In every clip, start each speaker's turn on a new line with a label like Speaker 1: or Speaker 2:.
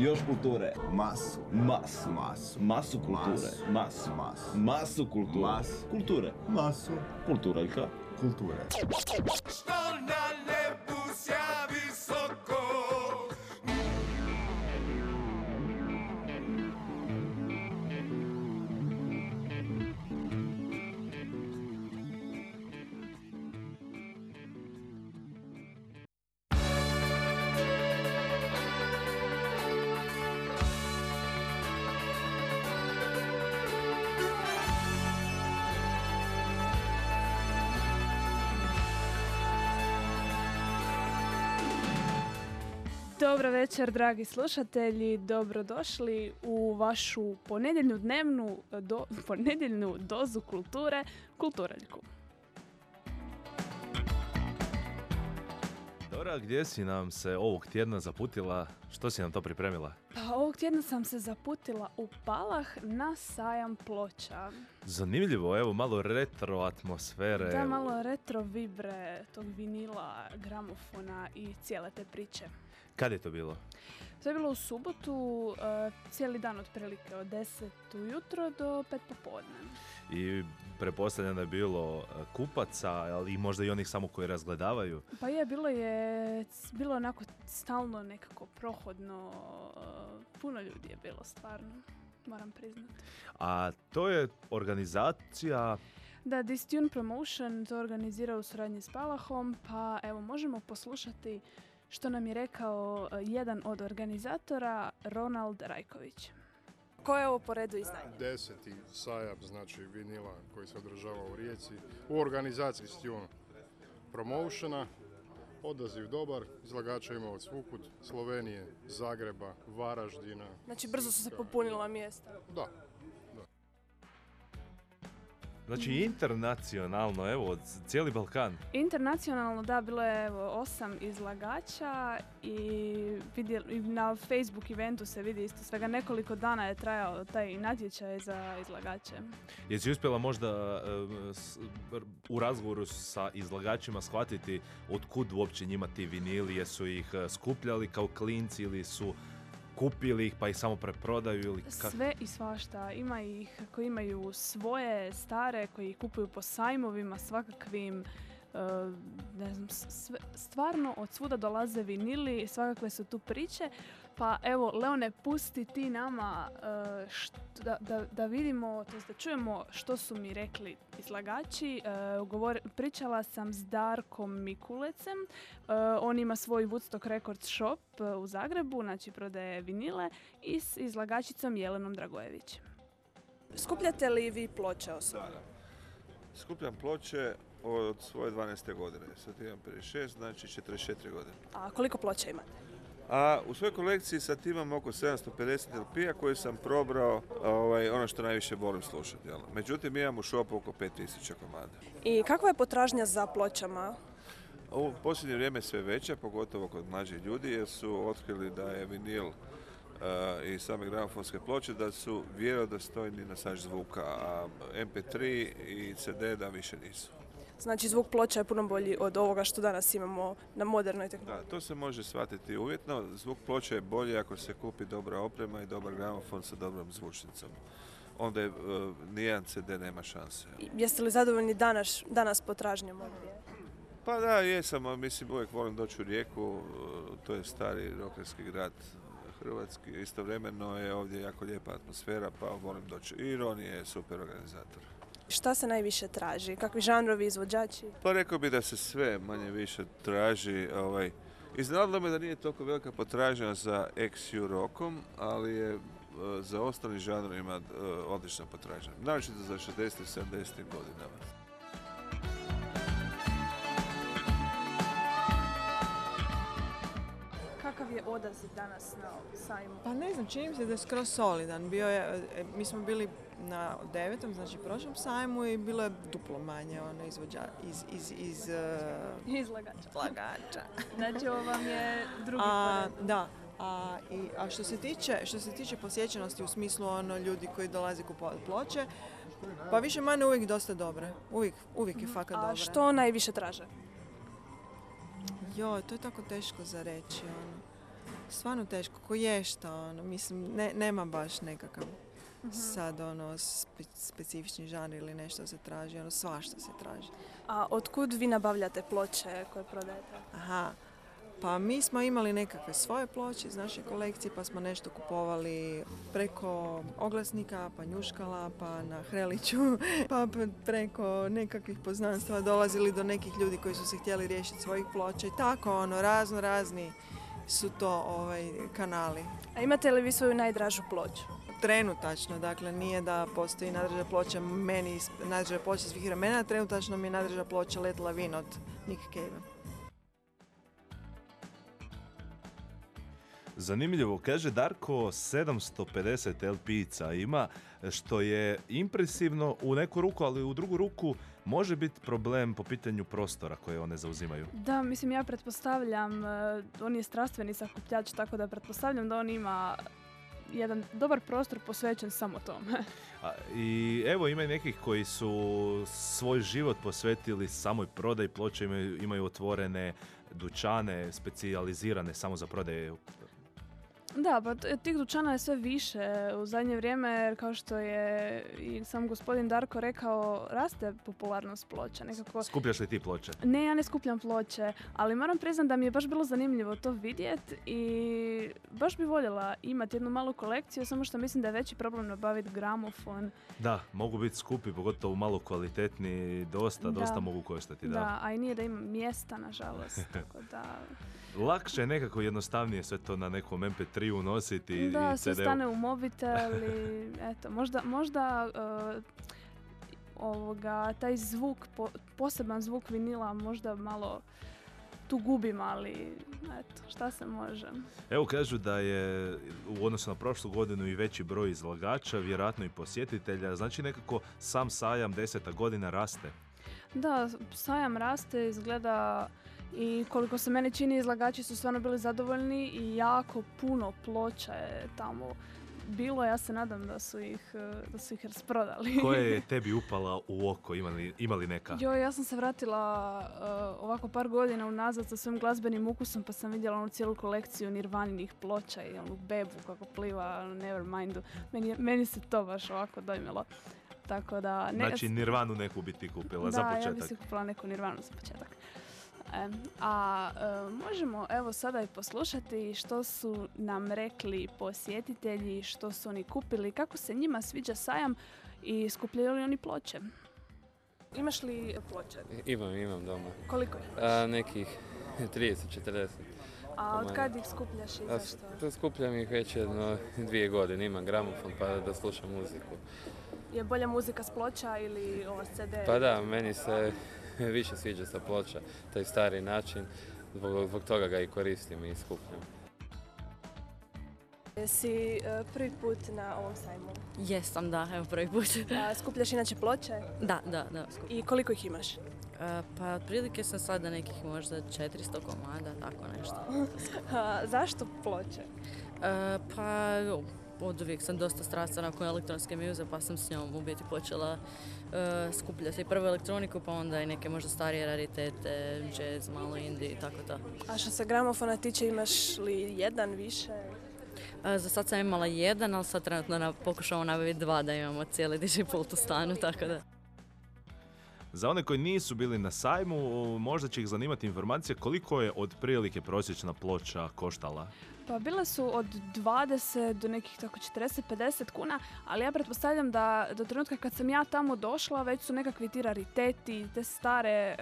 Speaker 1: Još kulture.
Speaker 2: Masu.
Speaker 1: Masu.
Speaker 2: Masu.
Speaker 1: Masu kulture. Masu.
Speaker 2: Masu.
Speaker 1: Masu kulture.
Speaker 2: Masu.
Speaker 1: Kulture.
Speaker 2: Masu.
Speaker 1: Kulturaljka.
Speaker 2: Kulture.
Speaker 3: Dobro večer, dragi slušatelji. Dobrodošli u vašu ponedjeljnu dnevnu do, ponedjeljnu dozu kulture, Kulturaljku.
Speaker 4: Dora, gdje si nam se ovog tjedna zaputila? Što si nam to pripremila?
Speaker 3: Pa ovog tjedna sam se zaputila u Palah na sajam ploča.
Speaker 4: Zanimljivo, evo malo retro atmosfere.
Speaker 3: Da, malo retro vibre tog vinila, gramofona i cijele te priče.
Speaker 4: Kad je to bilo?
Speaker 3: To je bilo u subotu, e, cijeli dan otprilike od 10 ujutro do 5 popodne.
Speaker 4: I prepostavljam da je bilo e, kupaca, ali i možda i onih samo koji razgledavaju.
Speaker 3: Pa je, bilo je, bilo onako stalno nekako prohodno, e, puno ljudi je bilo stvarno, moram priznati.
Speaker 4: A to je organizacija,
Speaker 3: Da, Distune Promotion to organizira u suradnji s Palahom, pa evo možemo poslušati što nam je rekao e, jedan od organizatora, Ronald Rajković. Koje je ovo po redu izdanje?
Speaker 5: Deseti sajam, znači vinila koji se održava u Rijeci u organizaciji Stjun Promotiona. Odaziv dobar, izlagača ima od svukud, Slovenije, Zagreba, Varaždina.
Speaker 6: Znači brzo su se popunila mjesta.
Speaker 5: Da,
Speaker 4: znači internacionalno, evo, cijeli Balkan.
Speaker 3: Internacionalno, da, bilo je evo, osam izlagača i, vidjeli, i na Facebook eventu se vidi isto svega nekoliko dana je trajao taj natječaj za izlagače.
Speaker 4: Jesi uspjela možda u razgovoru sa izlagačima shvatiti od kud uopće njima ti vinili, jesu ih e, skupljali kao klinci ili su kupili ih pa ih samo preprodaju ili ka-
Speaker 3: Sve i svašta. Ima ih koji imaju svoje stare, koji ih kupuju po sajmovima svakakvim. E, ne znam, sve, stvarno od svuda dolaze vinili, svakakve su tu priče. Pa evo, Leone, pusti ti nama e, št- da, da, da vidimo, to da čujemo što su mi rekli izlagači. E, govor- pričala sam s Darkom Mikulecem, on ima svoj Woodstock Records shop u Zagrebu, znači prodaje vinile i s izlagačicom Jelenom Dragojević.
Speaker 6: Skupljate li vi ploče osobno?
Speaker 7: Skupljam ploče od svoje 12. godine. Sad imam 56, znači 44 godine.
Speaker 6: A koliko ploča imate?
Speaker 7: A u svojoj kolekciji sad imam oko 750 LP-a koje sam probrao ovaj, ono što najviše volim slušati. Jel? Međutim, imam u šopu oko 5000 komada.
Speaker 6: I kakva je potražnja za pločama?
Speaker 7: U posljednje vrijeme sve veća, pogotovo kod mlađih ljudi, jer su otkrili da je vinil eh, i same gramofonske ploče da su vjerodostojni na saž zvuka, a MP3 i CD da više nisu.
Speaker 6: Znači zvuk ploča je puno bolji od ovoga što danas imamo na modernoj tehnologiji.
Speaker 7: Da, to se može shvatiti uvjetno. Zvuk ploče je bolji ako se kupi dobra oprema i dobar gramofon sa dobrom zvučnicom. Onda je, nijedan CD nema šanse.
Speaker 6: Jeste li zadovoljni danas, danas potražnjom ovdje?
Speaker 7: Pa da, jesam, mislim uvijek volim doći u Rijeku, eh, to je stari rokerski grad hrvatski. Istovremeno je ovdje jako lijepa atmosfera, pa volim doći. I Ron je super organizator.
Speaker 6: Šta se najviše traži? Kakvi žanrovi, izvođači?
Speaker 7: Pa rekao bi da se sve manje više traži. Ovaj, Iznenadilo me da nije toliko velika potražnja za XU rockom, ali je eh, za ostalim žanrovima eh, odlična potražnja. Naročito za 60. i 70. godinama.
Speaker 3: Kakav je odaziv danas na sajmu?
Speaker 8: Pa ne znam, čini mi se da je skroz solidan. Bio je, e, mi smo bili na devetom, znači prošlom sajmu i bilo je duplo manje ono izvođa, iz, iz, iz e,
Speaker 3: Izlagača.
Speaker 8: izlagača.
Speaker 3: Znači ovo vam je drugi
Speaker 8: A,
Speaker 3: pored.
Speaker 8: da, a, i, a što se tiče, što se tiče posjećenosti u smislu ono ljudi koji dolaze kupovati ploče, pa više manje uvijek dosta dobre. Uvijek, uvijek je fakat
Speaker 6: A
Speaker 8: dobre.
Speaker 6: što najviše traže?
Speaker 8: Joj, to je tako teško za reći. Ono. stvarno teško, ko je šta, ono, mislim, ne, nema baš nekakav sad ono spe- specifični žanr ili nešto se traži, ono svašta se traži.
Speaker 6: A otkud vi nabavljate ploče koje prodajete?
Speaker 8: Aha, pa mi smo imali nekakve svoje ploče iz naše kolekcije, pa smo nešto kupovali preko oglasnika, pa njuškala, pa na Hreliću, pa preko nekakvih poznanstva dolazili do nekih ljudi koji su se htjeli riješiti svojih ploča i tako ono, razno razni su to ovaj, kanali.
Speaker 6: A imate li vi svoju najdražu ploču?
Speaker 8: Trenutačno, dakle nije da postoji najdraža ploča meni, najdraža ploča svih vremena, trenutačno mi je najdraža ploča Let Lavin od Nick Cave.
Speaker 4: Zanimljivo, kaže Darko 750 LP-ica ima, što je impresivno u neku ruku, ali u drugu ruku može biti problem po pitanju prostora koje one zauzimaju.
Speaker 3: Da, mislim ja pretpostavljam, e, on je strastveni sakupljač, tako da pretpostavljam da on ima jedan dobar prostor posvećen samo tome.
Speaker 4: I evo ima nekih koji su svoj život posvetili samoj prodaji ploča, imaju, imaju otvorene dućane, specijalizirane samo za prodaju.
Speaker 3: Da, pa tih dućana je sve više u zadnje vrijeme, jer kao što je i sam gospodin Darko rekao, raste popularnost ploča. Nekako
Speaker 4: Skupljaš li ti ploče?
Speaker 3: Ne, ja ne skupljam ploče, ali moram priznat da mi je baš bilo zanimljivo to vidjet i baš bi voljela imati jednu malu kolekciju, samo što mislim da je veći problem nabaviti gramofon.
Speaker 4: Da, mogu biti skupi, pogotovo malo kvalitetni, dosta,
Speaker 3: Da.
Speaker 4: dosta mogu koštati,
Speaker 3: Da.
Speaker 4: da.
Speaker 3: a i nije da imam mjesta, nažalost. tako da,
Speaker 4: Lakše je nekako jednostavnije sve to na nekom MP3 unositi
Speaker 3: da
Speaker 4: i
Speaker 3: sve stane u mobitel i eto, možda, možda uh, ovoga, taj zvuk, po- poseban zvuk vinila možda malo tu gubim, ali eto, šta se može.
Speaker 4: Evo kažu da je u odnosu na prošlu godinu i veći broj izlagača, vjerojatno i posjetitelja, znači nekako sam sajam deseta godina raste.
Speaker 3: Da, sajam raste, izgleda i koliko se meni čini izlagači su stvarno bili zadovoljni i jako puno ploča je tamo bilo, ja se nadam da su ih, eh, da su ih rasprodali.
Speaker 4: Koja je tebi upala u oko, imali, imali neka?
Speaker 3: Joj, ja sam se vratila eh, ovako par godina unazad sa svojim glazbenim ukusom pa sam vidjela onu cijelu kolekciju nirvaninih ploča i onu bebu kako pliva na Nevermindu. Meni, meni se to baš ovako dojmilo. Tako da... Ne,
Speaker 4: Znači Nirvanu neku bi ti kupila
Speaker 3: da,
Speaker 4: za
Speaker 3: ja bi
Speaker 4: početak.
Speaker 3: si kupila neku Nirvanu za početak. E, a e, možemo evo sada i poslušati što su nam rekli posjetitelji, što su oni kupili, kako se njima sviđa sajam i skupljaju li oni ploče.
Speaker 6: Imaš li ploče?
Speaker 2: Imam, imam doma.
Speaker 6: Koliko ih?
Speaker 2: A, nekih 30, 40.
Speaker 6: A od kad ih skupljaš i
Speaker 2: A
Speaker 6: zašto?
Speaker 2: to skupljam ih već jedno dvije godine, imam gramofon pa da slušam muziku.
Speaker 6: Je bolja muzika s ploča ili ova CD?
Speaker 2: Pa da, meni se više sviđa sa ploča, taj stari način, zbog, zbog toga ga i koristim i skupljam.
Speaker 6: Jesi e, prvi put na ovom sajmu?
Speaker 9: Jesam, da, evo prvi put.
Speaker 6: A, skupljaš inače ploče?
Speaker 9: da, da, da. skup-
Speaker 6: I koliko ih imaš?
Speaker 9: E, pa otprilike sam sada nekih možda 400 komada, tako nešto.
Speaker 6: A, zašto ploče?
Speaker 9: E, pa od uvijek sam dosta strastvena oko elektronske muze, pa sam s njom u biti počela e, skupljati prvo elektroniku, pa onda i neke možda starije raritete, jazz, malo indie i tako to.
Speaker 6: A što se gramofona tiče, imaš li jedan više?
Speaker 9: E, za sad sam imala jedan, ali sad trenutno na, pokušamo nabaviti dva da imamo cijeli DJ pult u stanu, tako da.
Speaker 4: Za one koji nisu bili na sajmu, možda će ih zanimati informacija koliko je od prilike prosječna ploča koštala.
Speaker 3: Pa bile su od 20 do nekih tako 40-50 kuna, ali ja pretpostavljam da do trenutka kad sam ja tamo došla već su nekakvi ti rariteti, te stare e,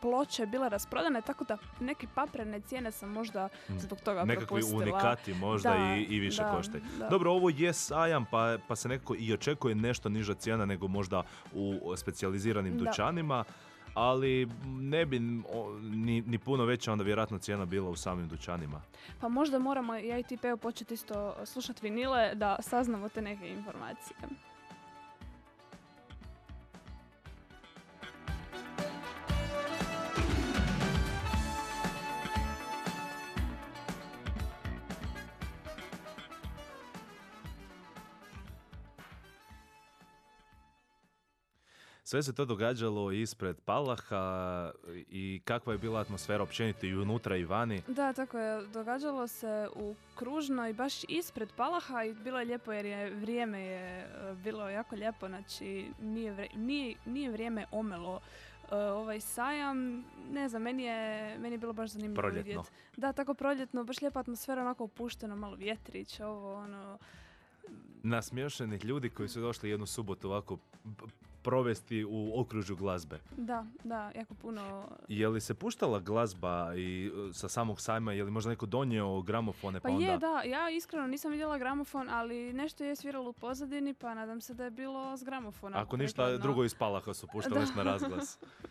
Speaker 3: ploče bile rasprodane, tako da neke paprene cijene sam možda zbog toga
Speaker 4: Nekakvi
Speaker 3: propustila.
Speaker 4: unikati možda
Speaker 3: Da,
Speaker 4: i, i više
Speaker 3: da,
Speaker 4: koštaju.
Speaker 3: da.
Speaker 4: Dobro, ovo je sajam pa, pa se nekako i očekuje nešto niža cijena nego možda u specijaliziranim. Dućanima, ali ne bi o, ni, ni puno veća onda vjerojatno cijena bila u samim dućanima.
Speaker 3: Pa možda moramo ja i ti Peo početi isto slušati vinile da saznamo te neke informacije.
Speaker 4: Sve se to događalo ispred Palaha i kakva je bila atmosfera općenito i unutra i vani.
Speaker 3: Da, tako je. Događalo se u Kružnoj, baš ispred Palaha i bilo je lijepo jer je vrijeme je e, bilo jako lijepo, znači nije, vre- nije, nije vrijeme omelo e, ovaj sajam. Ne znam, meni je, meni je bilo baš zanimljivo
Speaker 4: Proljetno.
Speaker 3: vidjeti. Da, tako proljetno, baš lijepa atmosfera, onako opušteno, malo vjetrić, ovo, ono...
Speaker 4: Nasmiješenih ljudi koji su došli jednu subotu ovako provesti u okružju glazbe.
Speaker 3: Da, da, jako puno
Speaker 4: Je li se puštala glazba i uh, sa samog sajma, je li možda neko donio gramofone pa,
Speaker 3: Pa
Speaker 4: onda...
Speaker 3: je, da, ja iskreno nisam vidjela gramofon, ali nešto je sviralo u pozadini, pa nadam se da je bilo s gramofona.
Speaker 4: Ako ništa drugo iz Palaha su puštali na razglas.